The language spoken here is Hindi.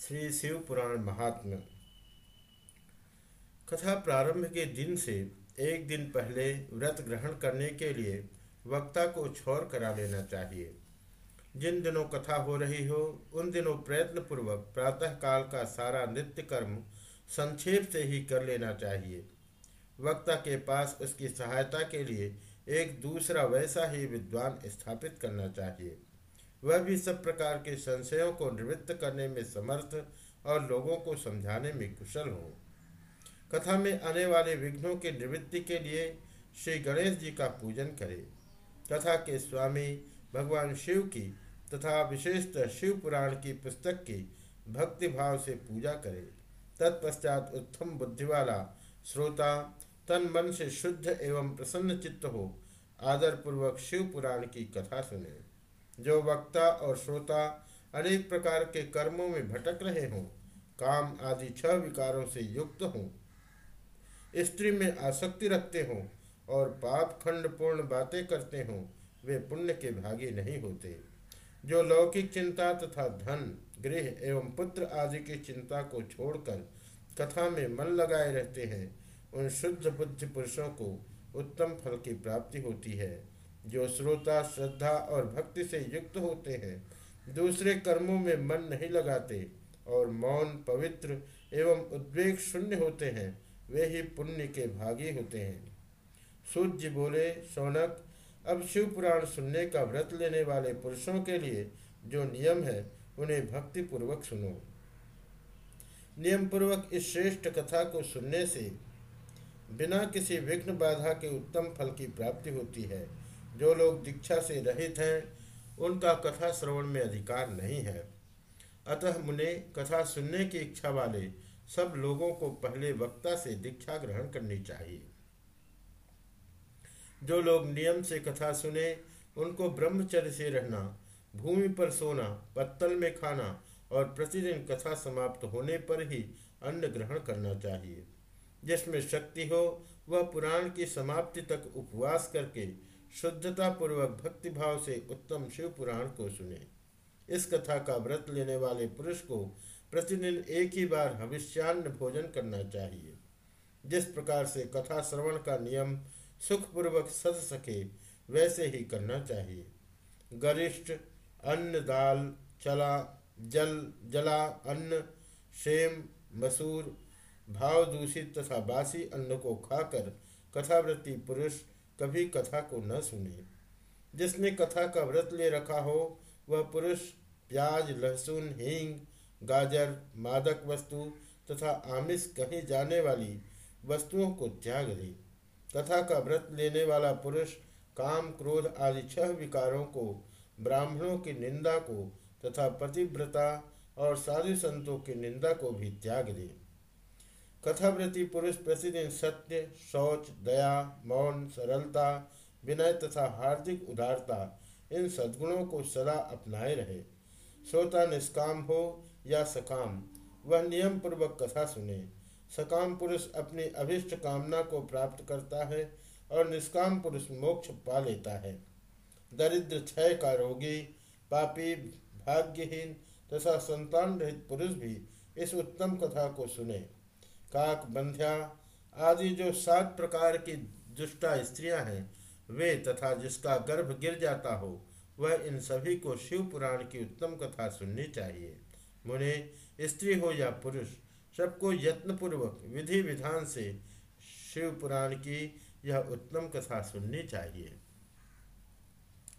श्री शिव पुराण महात्मा कथा प्रारंभ के दिन से एक दिन पहले व्रत ग्रहण करने के लिए वक्ता को छोर करा लेना चाहिए। जिन दिनों कथा हो रही हो, उन दिनों प्रयत्न पूर्वक प्रातः काल का सारा नित्य कर्म संक्षेप से ही कर लेना चाहिए। वक्ता के पास उसकी सहायता के लिए एक दूसरा वैसा ही विद्वान स्थापित करना चाहिए। वह भी सब प्रकार के संशयों को निवृत्त करने में समर्थ और लोगों को समझाने में कुशल हो। कथा में आने वाले विघ्नों की निवृत्ति के लिए श्री गणेश जी का पूजन करें। कथा के स्वामी भगवान शिव की तथा विशेषतः शिव पुराण की पुस्तक की भक्ति भाव से पूजा करें। तत्पश्चात उत्तम बुद्धि वाला श्रोता तन मन से शुद्ध एवं प्रसन्न चित्त हो, आदरपूर्वक शिव पुराण की कथा सुने। जो वक्ता और श्रोता अनेक प्रकार के कर्मों में भटक रहे हों, काम आदि छह विकारों से युक्त हों। स्त्री में आसक्ति रखते हों और पाप खंड पूर्ण बातें करते हों, वे पुण्य के भागी नहीं होते। जो लौकिक चिंता तथा धन, गृह एवं पुत्र आदि की चिंता को छोड़कर कथा में मन लगाए रहते हैं, उन शुद्ध बुद्धि पुरुषों को उत्तम फल की प्राप्ति होती है। जो श्रोता श्रद्धा और भक्ति से युक्त होते हैं, दूसरे कर्मों में मन नहीं लगाते और मौन, पवित्र एवं उद्वेग शून्य होते हैं, वे ही पुण्य के भागी होते हैं। सूर्य बोले शौनक अब शिव पुराण सुनने का व्रत लेने वाले पुरुषों के लिए जो नियम है, उन्हें भक्ति पूर्वक सुनो। नियम पूर्वक इस श्रेष्ठ कथा को सुनने से बिना किसी विघ्न बाधा के उत्तम फल की प्राप्ति होती है। जो लोग दीक्षा से रहित हैं, उनका कथा श्रवण में अधिकार नहीं है। अतः मुने कथा सुनने की इच्छा वाले सब लोगों को पहले वक्ता से दीक्षा ग्रहण करनी चाहिए। जो लोग नियम से कथा सुने, उनको ब्रह्मचर्य से रहना, भूमि पर सोना, पत्तल में खाना और प्रतिदिन कथा समाप्त होने पर ही अन्न ग्रहण करना चाहिए। जिसमें शक्ति हो, वह पुराण की समाप्ति तक उपवास करके शुद्धता पूर्वक भक्तिभाव से उत्तम शिव पुराण को सुने। इस कथा का व्रत लेने वाले पुरुष को प्रतिदिन एक ही बार हविष्यान्न भोजन करना चाहिए। जिस प्रकार से कथा श्रवण का नियम सुखपूर्वक सज सके, वैसे ही करना चाहिए। गरिष्ठ, अन्न, दाल, चला, जल, जला, अन्न शेम मसूर भाव दूषित तथा बासी अन्न को खाकर कथावृत्ति पुरुष कभी कथा को न सुने। जिसने कथा का व्रत ले रखा हो, वह पुरुष, प्याज, लहसुन, हींग, गाजर, मादक वस्तु तथा आमिष कहीं जाने वाली वस्तुओं को त्याग दे। कथा का व्रत लेने वाला पुरुष काम, क्रोध आदि छह विकारों को, ब्राह्मणों की निंदा को तथा पतिव्रता और साधु संतों की निंदा को भी त्याग दे। कथाव्रति पुरुष, प्रतिदिन, सत्य, शौच, दया, मौन, सरलता, विनय तथा हार्दिक उदारता, इन सद्गुणों को सदा अपनाए रहे। श्रोता निष्काम हो या सकाम, वह नियम पूर्वक कथा सुने। सकाम पुरुष अपनी अभिष्ट कामना को प्राप्त करता है और निष्काम पुरुष मोक्ष पा लेता है। दरिद्र क्षय का रोगी, पापी, भाग्यहीन तथा संतान रहित पुरुष भी इस उत्तम कथा को सुने। काक, बंध्या आदि जो सात प्रकार की दुष्टा स्त्रियाँ हैं, वे तथा जिसका गर्भ गिर जाता हो, वह इन सभी को शिव पुराण की उत्तम कथा सुननी चाहिए। मुने, स्त्री हो या पुरुष, सबको यत्नपूर्वक विधि विधान से शिव पुराण की यह उत्तम कथा सुननी चाहिए।